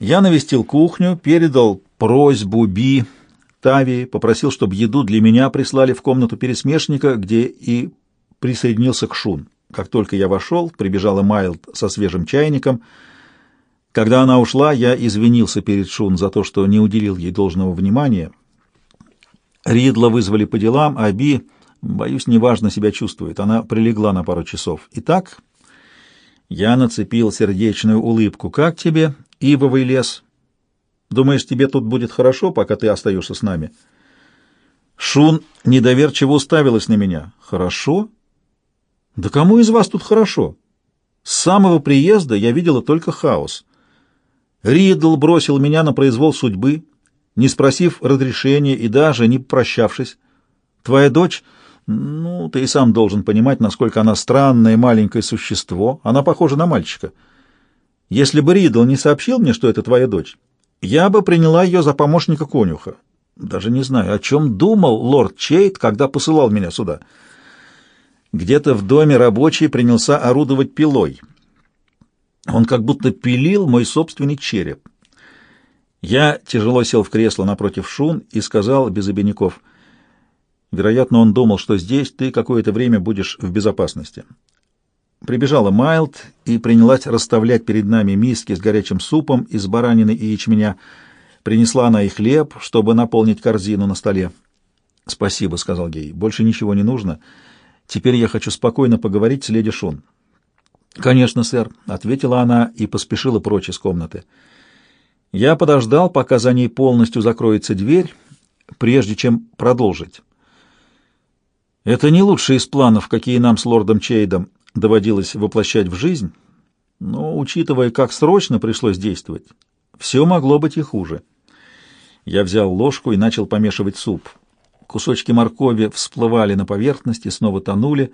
Я навестил кухню, передал просьбу Би Тави, попросил, чтобы еду для меня прислали в комнату пересмешника, где и присоединился к Шун. Как только я вошел, прибежала Майлд со свежим чайником. Когда она ушла, я извинился перед Шун за то, что не уделил ей должного внимания. Ридла вызвали по делам, а Би, боюсь, неважно себя чувствует. Она прилегла на пару часов. Итак, я нацепил сердечную улыбку. «Как тебе, ивовый лес? Думаешь, тебе тут будет хорошо, пока ты остаешься с нами?» Шун недоверчиво уставилась на меня. «Хорошо? Да кому из вас тут хорошо? С самого приезда я видела только хаос. Ридл бросил меня на произвол судьбы, не спросив разрешения и даже не прощавшись. Твоя дочь, ну, ты и сам должен понимать, насколько она странное маленькое существо. Она похожа на мальчика. Если бы Ридл не сообщил мне, что это твоя дочь, я бы приняла ее за помощника конюха. Даже не знаю, о чем думал лорд Чейт, когда посылал меня сюда». Где-то в доме рабочий принялся орудовать пилой. Он как будто пилил мой собственный череп. Я тяжело сел в кресло напротив Шун и сказал без обиняков, вероятно, он думал, что здесь ты какое-то время будешь в безопасности. Прибежала Майлд и принялась расставлять перед нами миски с горячим супом из баранины и ячменя. Принесла она и хлеб, чтобы наполнить корзину на столе. «Спасибо», — сказал Гей, — «больше ничего не нужно». Теперь я хочу спокойно поговорить с леди Шун. «Конечно, сэр», — ответила она и поспешила прочь из комнаты. Я подождал, пока за ней полностью закроется дверь, прежде чем продолжить. Это не лучший из планов, какие нам с лордом Чейдом доводилось воплощать в жизнь, но, учитывая, как срочно пришлось действовать, все могло быть и хуже. Я взял ложку и начал помешивать суп. Кусочки моркови всплывали на поверхность и снова тонули.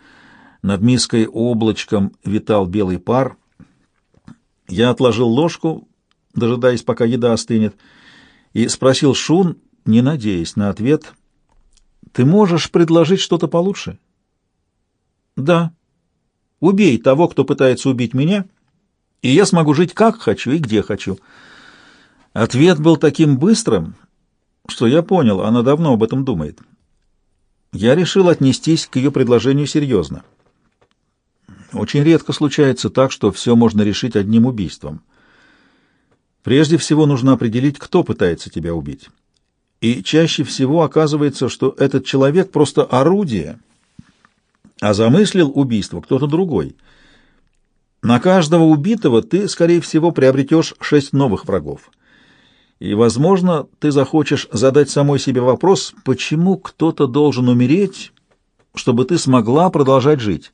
Над миской облачком витал белый пар. Я отложил ложку, дожидаясь, пока еда остынет, и спросил Шун, не надеясь на ответ, «Ты можешь предложить что-то получше?» «Да. Убей того, кто пытается убить меня, и я смогу жить как хочу и где хочу». Ответ был таким быстрым, что я понял, она давно об этом думает. Я решил отнестись к ее предложению серьезно. Очень редко случается так, что все можно решить одним убийством. Прежде всего нужно определить, кто пытается тебя убить. И чаще всего оказывается, что этот человек просто орудие, а замыслил убийство кто-то другой. На каждого убитого ты, скорее всего, приобретешь шесть новых врагов. И, возможно, ты захочешь задать самой себе вопрос, почему кто-то должен умереть, чтобы ты смогла продолжать жить.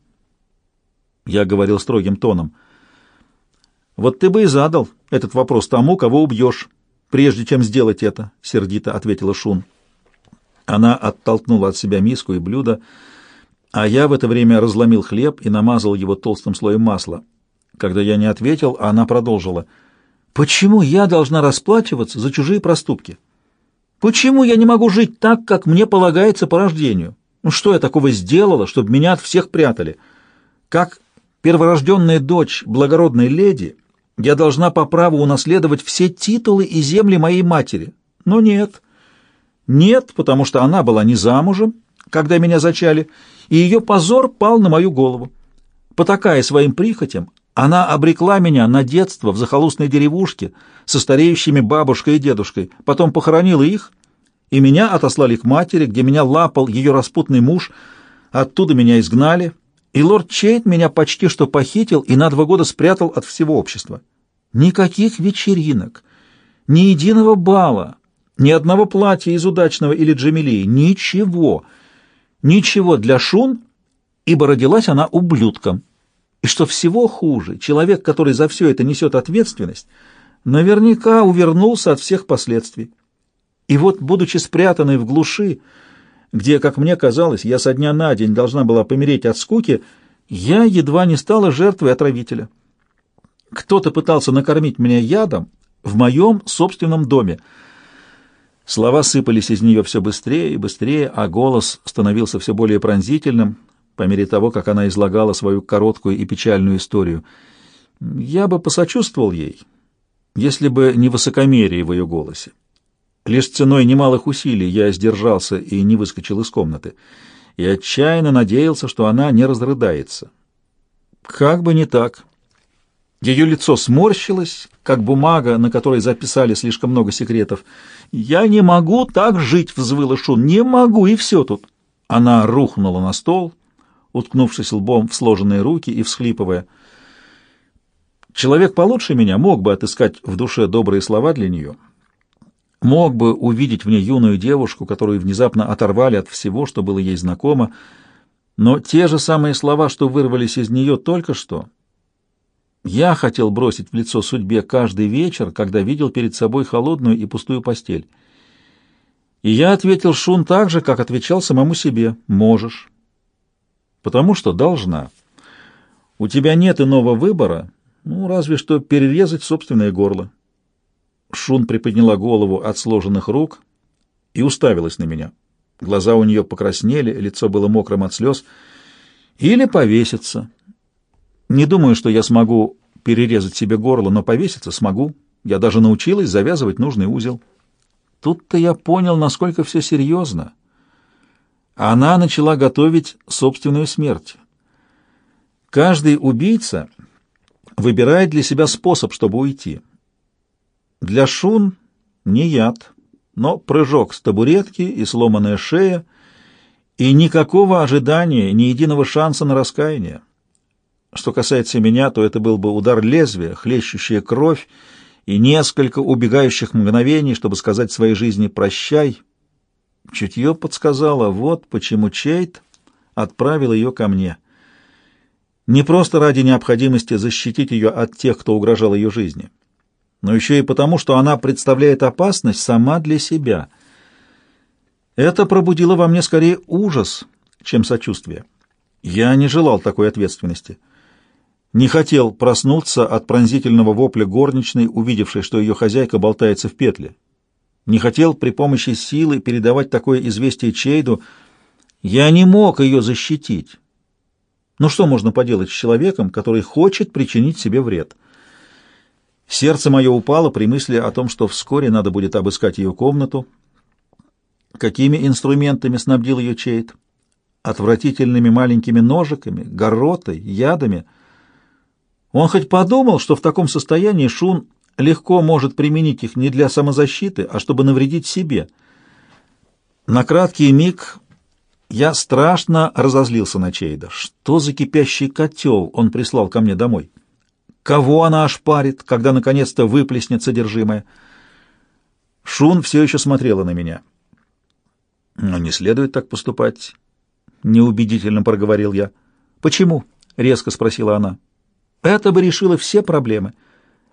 Я говорил строгим тоном. Вот ты бы и задал этот вопрос тому, кого убьешь, прежде чем сделать это, — сердито ответила Шун. Она оттолкнула от себя миску и блюдо, а я в это время разломил хлеб и намазал его толстым слоем масла. Когда я не ответил, она продолжила — Почему я должна расплачиваться за чужие проступки? Почему я не могу жить так, как мне полагается по рождению? Ну что я такого сделала, чтобы меня от всех прятали? Как перворожденная дочь благородной леди, я должна по праву унаследовать все титулы и земли моей матери. Но нет. Нет, потому что она была не замужем, когда меня зачали, и ее позор пал на мою голову. Потакая своим прихотям, она обрекла меня на детство в захолустной деревушке со стареющими бабушкой и дедушкой, потом похоронила их, и меня отослали к матери, где меня лапал ее распутный муж, оттуда меня изгнали, и лорд Чейт меня почти что похитил и на два года спрятал от всего общества. Никаких вечеринок, ни единого бала, ни одного платья из удачного или джамилии, ничего, ничего для Шун, ибо родилась она ублюдком. И что всего хуже, человек, который за все это несет ответственность, наверняка увернулся от всех последствий. И вот, будучи спрятанной в глуши, где, как мне казалось, я со дня на день должна была помереть от скуки, я едва не стала жертвой отравителя. Кто-то пытался накормить меня ядом в моем собственном доме. Слова сыпались из нее все быстрее и быстрее, а голос становился все более пронзительным, по мере того, как она излагала свою короткую и печальную историю. Я бы посочувствовал ей, если бы не высокомерие в ее голосе. Лишь ценой немалых усилий я сдержался и не выскочил из комнаты, и отчаянно надеялся, что она не разрыдается. Как бы не так. Ее лицо сморщилось, как бумага, на которой записали слишком много секретов. «Я не могу так жить!» — взвыла Шун. «Не могу, и все тут!» Она рухнула на стол, уткнувшись лбом в сложенные руки и всхлипывая. Человек получше меня мог бы отыскать в душе добрые слова для нее, мог бы увидеть в ней юную девушку, которую внезапно оторвали от всего, что было ей знакомо, но те же самые слова, что вырвались из нее только что, я хотел бросить в лицо судьбе каждый вечер, когда видел перед собой холодную и пустую постель. И я ответил Шун так же, как отвечал самому себе «можешь». Потому что должна. У тебя нет иного выбора, ну, разве что перерезать собственное горло. Шун приподняла голову от сложенных рук и уставилась на меня. Глаза у нее покраснели, лицо было мокрым от слез. Или повеситься. Не думаю, что я смогу перерезать себе горло, но повеситься смогу. Я даже научилась завязывать нужный узел. Тут-то я понял, насколько все серьезно. Она начала готовить собственную смерть. Каждый убийца выбирает для себя способ, чтобы уйти. Для Шун не яд, но прыжок с табуретки и сломанная шея, и никакого ожидания, ни единого шанса на раскаяние. Что касается меня, то это был бы удар лезвия, хлещущая кровь, и несколько убегающих мгновений, чтобы сказать своей жизни «прощай». Чутье подсказало, вот почему Чейт отправил ее ко мне не просто ради необходимости защитить ее от тех, кто угрожал ее жизни, но еще и потому, что она представляет опасность сама для себя. Это пробудило во мне скорее ужас, чем сочувствие. Я не желал такой ответственности. Не хотел проснуться от пронзительного вопля горничной, увидевшей, что ее хозяйка болтается в петле. Не хотел при помощи силы передавать такое известие Чейду. Я не мог ее защитить. Ну что можно поделать с человеком, который хочет причинить себе вред? Сердце мое упало при мысли о том, что вскоре надо будет обыскать ее комнату. Какими инструментами снабдил ее Чейд? Отвратительными маленькими ножиками, горотой, ядами. Он хоть подумал, что в таком состоянии Шун легко может применить их не для самозащиты, а чтобы навредить себе. На краткий миг я страшно разозлился на Чейда. Что за кипящий котел он прислал ко мне домой? Кого она ошпарит, когда наконец-то выплеснет содержимое? Шун все еще смотрела на меня. «Но не следует так поступать», — неубедительно проговорил я. «Почему?» — резко спросила она. «Это бы решило все проблемы.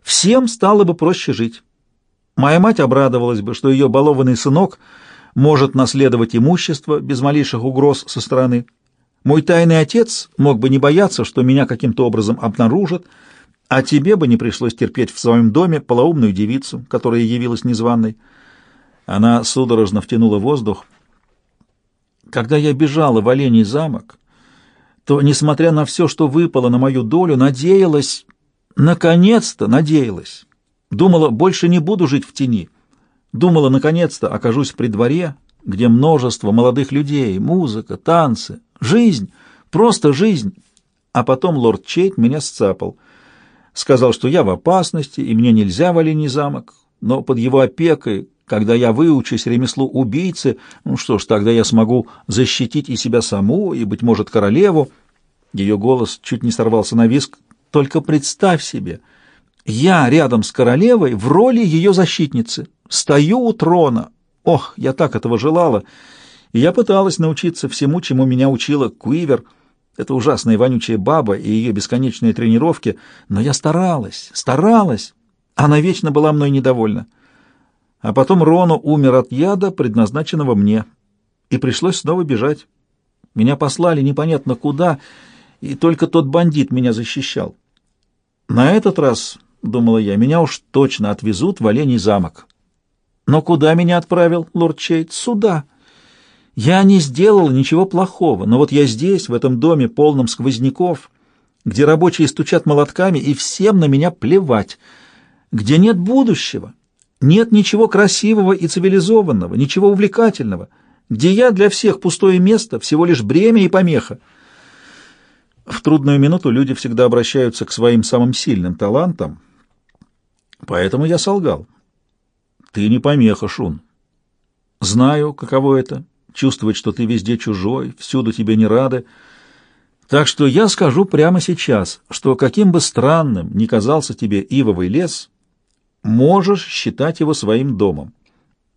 Всем стало бы проще жить. Моя мать обрадовалась бы, что ее балованный сынок — может наследовать имущество без малейших угроз со стороны. Мой тайный отец мог бы не бояться, что меня каким-то образом обнаружат, а тебе бы не пришлось терпеть в своем доме полоумную девицу, которая явилась незваной. Она судорожно втянула воздух. Когда я бежала в Оленей замок, то, несмотря на все, что выпало на мою долю, надеялась, наконец-то надеялась. Думала, больше не буду жить в тени. Думала, наконец-то окажусь при дворе, где множество молодых людей, музыка, танцы, жизнь, просто жизнь. А потом лорд Чейт меня сцапал. Сказал, что я в опасности, и мне нельзя в Олений замок, но под его опекой, когда я выучусь ремеслу убийцы, ну что ж, тогда я смогу защитить и себя саму, и, быть может, королеву. Ее голос чуть не сорвался на виск. Только представь себе, я рядом с королевой в роли ее защитницы. Стою у трона. Ох, я так этого желала. И я пыталась научиться всему, чему меня учила Куивер. Это ужасная вонючая баба и ее бесконечные тренировки. Но я старалась, старалась. Она вечно была мной недовольна. А потом Рону умер от яда, предназначенного мне. И пришлось снова бежать. Меня послали непонятно куда, и только тот бандит меня защищал. На этот раз, думала я, меня уж точно отвезут в Оленей замок. Но куда меня отправил лорд Чейт? Сюда. Я не сделал ничего плохого, но вот я здесь, в этом доме, полном сквозняков, где рабочие стучат молотками, и всем на меня плевать. где нет будущего, нет ничего красивого и цивилизованного, ничего увлекательного, где я для всех пустое место, всего лишь бремя и помеха. В трудную минуту люди всегда обращаются к своим самым сильным талантам, поэтому я солгал. Ты не помеха, Шун. Знаю, каково это — чувствовать, что ты везде чужой, всюду тебе не рады. Так что я скажу прямо сейчас, что каким бы странным ни казался тебе ивовый лес, можешь считать его своим домом.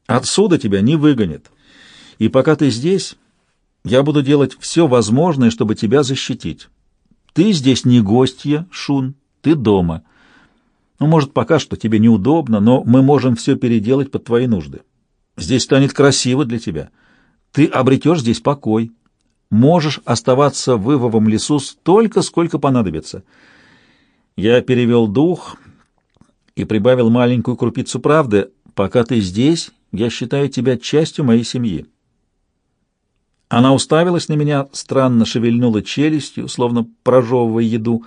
Отсюда тебя не выгонят. И пока ты здесь, я буду делать все возможное, чтобы тебя защитить. Ты здесь не гостья, Шун, ты дома. Ну, может, пока что тебе неудобно, но мы можем все переделать под твои нужды. Здесь станет красиво для тебя. Ты обретешь здесь покой. Можешь оставаться в Ивовом лесу столько, сколько понадобится. Я перевел дух и прибавил маленькую крупицу правды. Пока ты здесь, я считаю тебя частью моей семьи. Она уставилась на меня, странно шевельнула челюстью, словно прожевывая еду.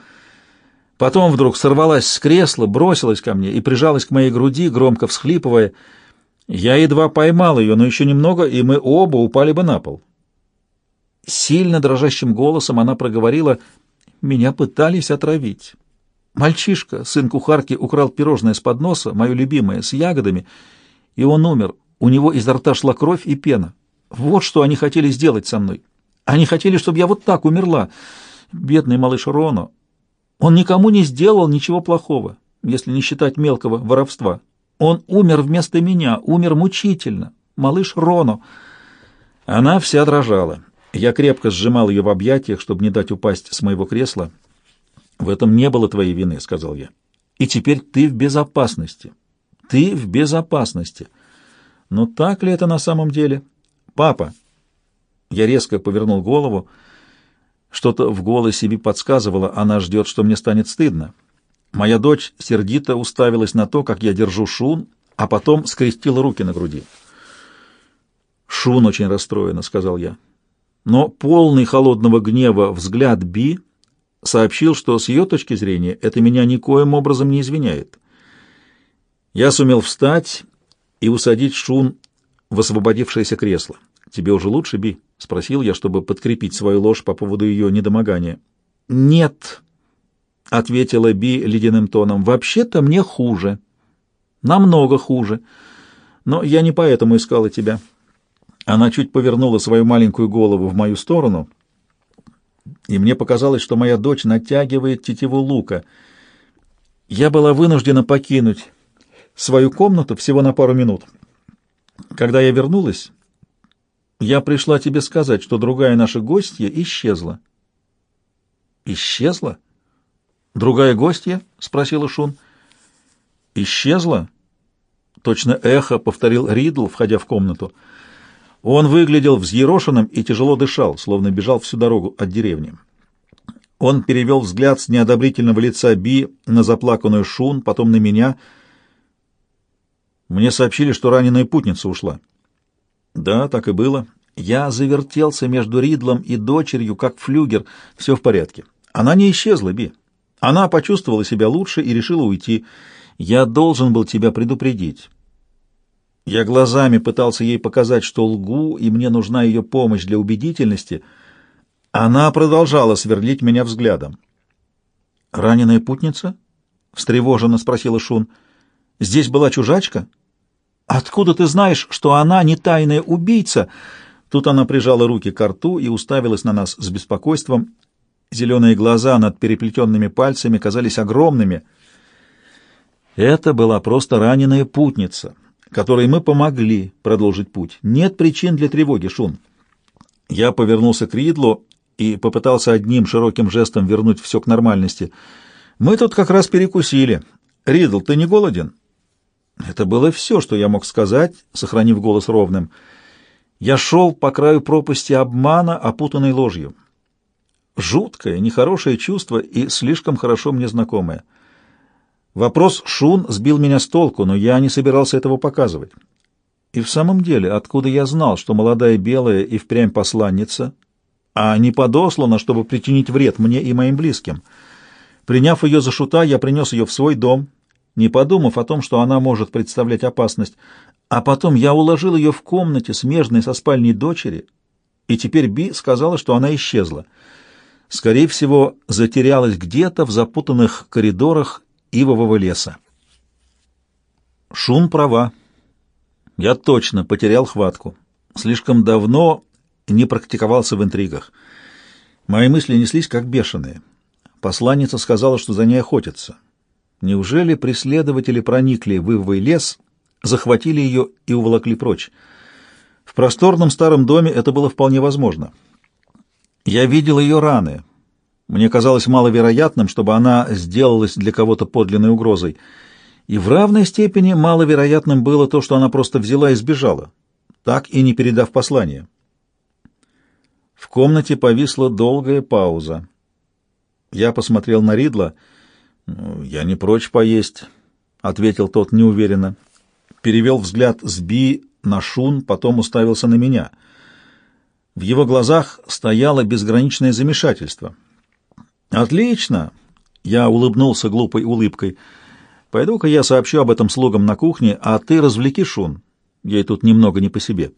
Потом вдруг сорвалась с кресла, бросилась ко мне и прижалась к моей груди, громко всхлипывая. Я едва поймал ее, но еще немного, и мы оба упали бы на пол. Сильно дрожащим голосом она проговорила, «Меня пытались отравить. Мальчишка, сын кухарки, украл пирожное с подноса, мое любимое, с ягодами, и он умер. У него изо рта шла кровь и пена. Вот что они хотели сделать со мной. Они хотели, чтобы я вот так умерла. Бедный малыш Роно. Он никому не сделал ничего плохого, если не считать мелкого воровства. Он умер вместо меня, умер мучительно. Малыш Роно. Она вся дрожала. Я крепко сжимал ее в объятиях, чтобы не дать упасть с моего кресла. «В этом не было твоей вины», — сказал я. «И теперь ты в безопасности. Ты в безопасности. Но так ли это на самом деле?» «Папа!» Я резко повернул голову. Что-то в голосе Би подсказывало, она ждет, что мне станет стыдно. Моя дочь сердито уставилась на то, как я держу Шун, а потом скрестила руки на груди. «Шун очень расстроена», — сказал я. Но полный холодного гнева взгляд Би сообщил, что с ее точки зрения это меня никоим образом не извиняет. Я сумел встать и усадить Шун в освободившееся кресло. «Тебе уже лучше, Би?» — спросил я, чтобы подкрепить свою ложь по поводу ее недомогания. «Нет», — ответила Би ледяным тоном, — «вообще-то мне хуже. Намного хуже. Но я не поэтому искала тебя». Она чуть повернула свою маленькую голову в мою сторону, и мне показалось, что моя дочь натягивает тетиву лука. Я была вынуждена покинуть свою комнату всего на пару минут. Когда я вернулась, я пришла тебе сказать, что другая наша гостья исчезла. Исчезла? Другая гостья? спросила Шун. Исчезла? Точно эхо повторил Ридл, входя в комнату. Он выглядел взъерошенным и тяжело дышал, словно бежал всю дорогу от деревни. Он перевел взгляд с неодобрительного лица Би на заплаканную Шун, потом на меня. Мне сообщили, что раненая путница ушла. Да, так и было. Я завертелся между Ридлом и дочерью, как флюгер. Все в порядке. Она не исчезла, Би. Она почувствовала себя лучше и решила уйти. Я должен был тебя предупредить. Я глазами пытался ей показать, что лгу, и мне нужна ее помощь для убедительности. Она продолжала сверлить меня взглядом. «Раненая путница?» — встревоженно спросила Шун. «Здесь была чужачка?» «Откуда ты знаешь, что она не тайная убийца?» Тут она прижала руки к рту и уставилась на нас с беспокойством. Зеленые глаза над переплетенными пальцами казались огромными. Это была просто раненая путница, которой мы помогли продолжить путь. Нет причин для тревоги, Шун. Я повернулся к Ридлу и попытался одним широким жестом вернуть все к нормальности. Мы тут как раз перекусили. Ридл, ты не голоден? Это было все, что я мог сказать, сохранив голос ровным. Я шел по краю пропасти обмана, опутанной ложью. Жуткое, нехорошее чувство и слишком хорошо мне знакомое. Вопрос Шун сбил меня с толку, но я не собирался этого показывать. И в самом деле, откуда я знал, что молодая белая и впрямь посланница, а не подослана, чтобы причинить вред мне и моим близким? Приняв ее за шута, я принес ее в свой дом не подумав о том, что она может представлять опасность. А потом я уложил ее в комнате, смежной со спальней дочери, и теперь Би сказала, что она исчезла. Скорее всего, затерялась где-то в запутанных коридорах ивового леса. Шун права. Я точно потерял хватку. Слишком давно не практиковался в интригах. Мои мысли неслись как бешеные. Посланница сказала, что за ней охотятся. Неужели преследователи проникли в ивовый лес, захватили ее и уволокли прочь? В просторном старом доме это было вполне возможно. Я видел ее раны. Мне казалось маловероятным, чтобы она сделалась для кого-то подлинной угрозой. И в равной степени маловероятным было то, что она просто взяла и сбежала, так и не передав послание. В комнате повисла долгая пауза. Я посмотрел на Ридла. «Ну, «Я не прочь поесть», — ответил тот неуверенно. Перевел взгляд с Би на Шун, потом уставился на меня. В его глазах стояло безграничное замешательство. «Отлично!» — я улыбнулся глупой улыбкой. «Пойду-ка я сообщу об этом слугам на кухне, а ты развлеки Шун. Ей тут немного не по себе».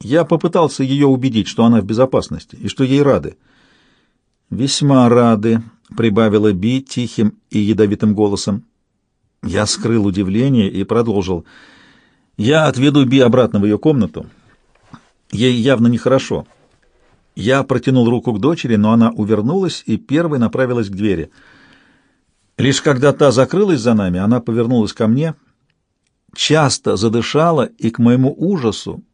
Я попытался ее убедить, что она в безопасности и что ей рады. «Весьма рады», — прибавила Би тихим и ядовитым голосом. Я скрыл удивление и продолжил. «Я отведу Би обратно в ее комнату. Ей явно нехорошо». Я протянул руку к дочери, но она увернулась и первой направилась к двери. Лишь когда та закрылась за нами, она повернулась ко мне, часто задышала и, к моему ужасу,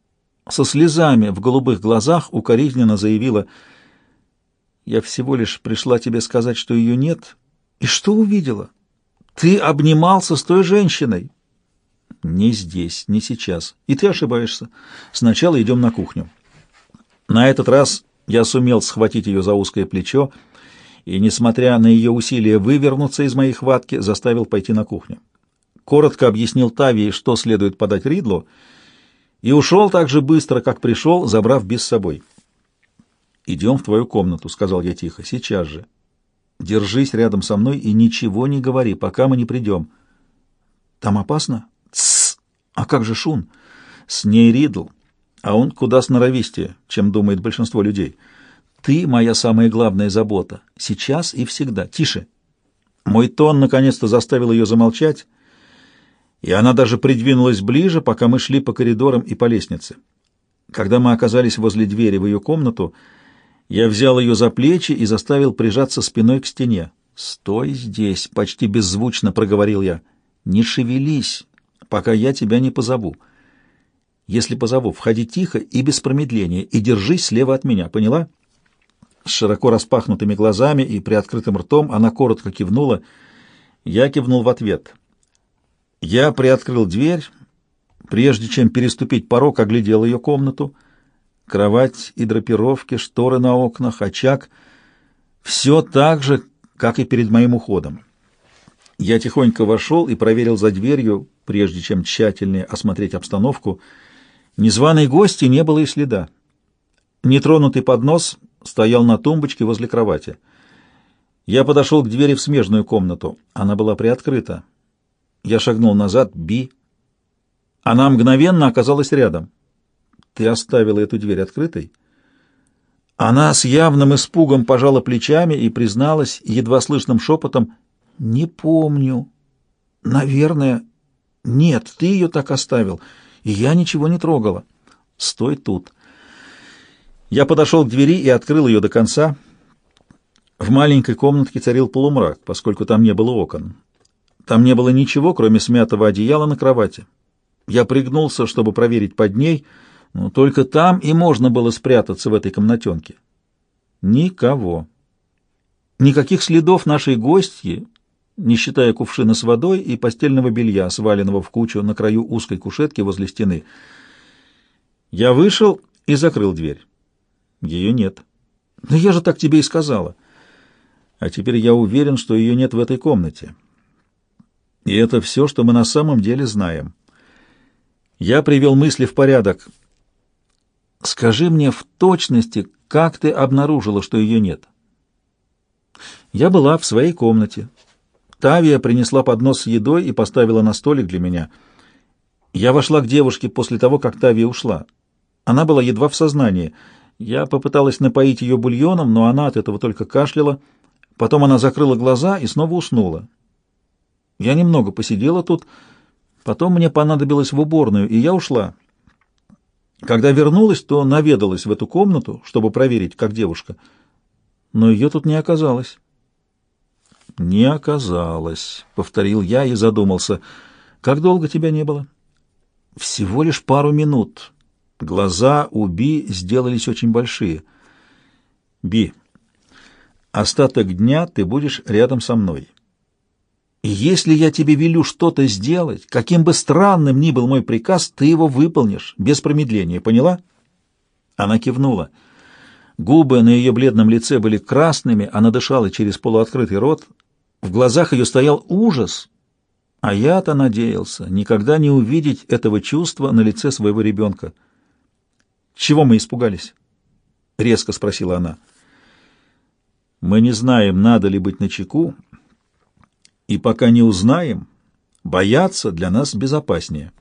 со слезами в голубых глазах укоризненно заявила — я всего лишь пришла тебе сказать, что ее нет. И что увидела? Ты обнимался с той женщиной. Не здесь, не сейчас. И ты ошибаешься. Сначала идем на кухню. На этот раз я сумел схватить ее за узкое плечо и, несмотря на ее усилия вывернуться из моей хватки, заставил пойти на кухню. Коротко объяснил Тавии, что следует подать Ридлу, и ушел так же быстро, как пришел, забрав без собой. «Идем в твою комнату», — сказал я тихо, — «сейчас же. Держись рядом со мной и ничего не говори, пока мы не придем». «Там опасно?» «Тссс! А как же Шун?» «С ней Ридл, а он куда сноровистее, чем думает большинство людей. Ты моя самая главная забота, сейчас и всегда. Тише!» Мой тон наконец-то заставил ее замолчать, и она даже придвинулась ближе, пока мы шли по коридорам и по лестнице. Когда мы оказались возле двери в ее комнату, я взял ее за плечи и заставил прижаться спиной к стене. «Стой здесь!» — почти беззвучно проговорил я. «Не шевелись, пока я тебя не позову. Если позову, входи тихо и без промедления, и держись слева от меня, поняла?» С широко распахнутыми глазами и приоткрытым ртом она коротко кивнула. Я кивнул в ответ. Я приоткрыл дверь, прежде чем переступить порог, оглядел ее комнату — Кровать и драпировки, шторы на окнах, очаг — все так же, как и перед моим уходом. Я тихонько вошел и проверил за дверью, прежде чем тщательнее осмотреть обстановку. Незваной гости не было и следа. Нетронутый поднос стоял на тумбочке возле кровати. Я подошел к двери в смежную комнату. Она была приоткрыта. Я шагнул назад. Би. Она мгновенно оказалась рядом. Ты оставила эту дверь открытой? Она с явным испугом пожала плечами и призналась едва слышным шепотом «Не помню». «Наверное». «Нет, ты ее так оставил, и я ничего не трогала». «Стой тут». Я подошел к двери и открыл ее до конца. В маленькой комнатке царил полумрак, поскольку там не было окон. Там не было ничего, кроме смятого одеяла на кровати. Я пригнулся, чтобы проверить под ней — но только там и можно было спрятаться в этой комнатенке. Никого. Никаких следов нашей гостьи, не считая кувшина с водой и постельного белья, сваленного в кучу на краю узкой кушетки возле стены. Я вышел и закрыл дверь. Ее нет. Но я же так тебе и сказала. А теперь я уверен, что ее нет в этой комнате. И это все, что мы на самом деле знаем. Я привел мысли в порядок. Скажи мне в точности, как ты обнаружила, что ее нет? Я была в своей комнате. Тавия принесла поднос с едой и поставила на столик для меня. Я вошла к девушке после того, как Тавия ушла. Она была едва в сознании. Я попыталась напоить ее бульоном, но она от этого только кашляла. Потом она закрыла глаза и снова уснула. Я немного посидела тут, потом мне понадобилось в уборную, и я ушла. Когда вернулась, то наведалась в эту комнату, чтобы проверить, как девушка. Но ее тут не оказалось. «Не оказалось», — повторил я и задумался. «Как долго тебя не было?» «Всего лишь пару минут. Глаза у Би сделались очень большие. Би, остаток дня ты будешь рядом со мной. И если я тебе велю что-то сделать, каким бы странным ни был мой приказ, ты его выполнишь без промедления, поняла? Она кивнула. Губы на ее бледном лице были красными, она дышала через полуоткрытый рот. В глазах ее стоял ужас, а я-то надеялся никогда не увидеть этого чувства на лице своего ребенка. «Чего мы испугались?» — резко спросила она. «Мы не знаем, надо ли быть начеку, и пока не узнаем, бояться для нас безопаснее».